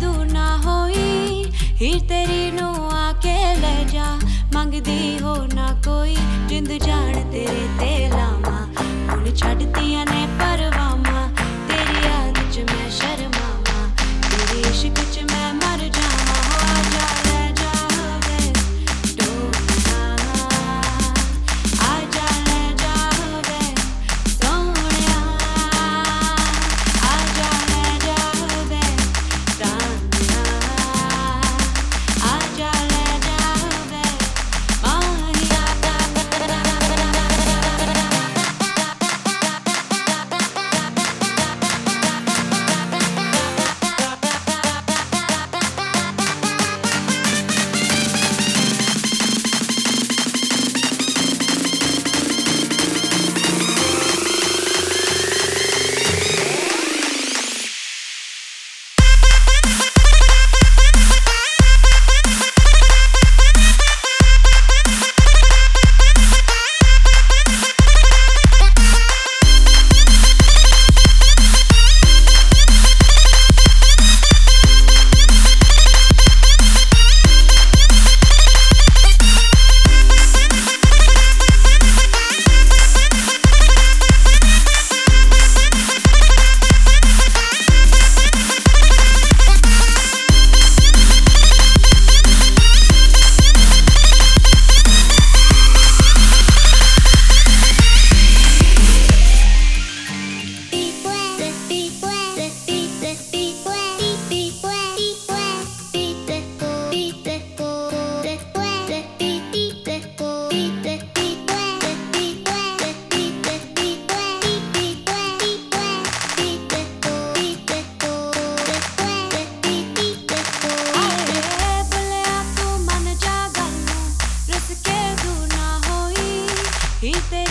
ਜਾਦੂ ਨਾ ਹੋਈ। ਹੀਰ ਤੇਰੀ ਨੂੰ ਆ ਕੇ ਲੈ ਜਾ। ਮੰਗਦੀ ਹੋ ਨਾ ਕੋਈ। ਜਿੰਦ ਜਾਣ ਤੇਰੇ ਤੇ ਲਾਵਾ। ਹੁਣ ਛੱਡਦੀਆਂ y te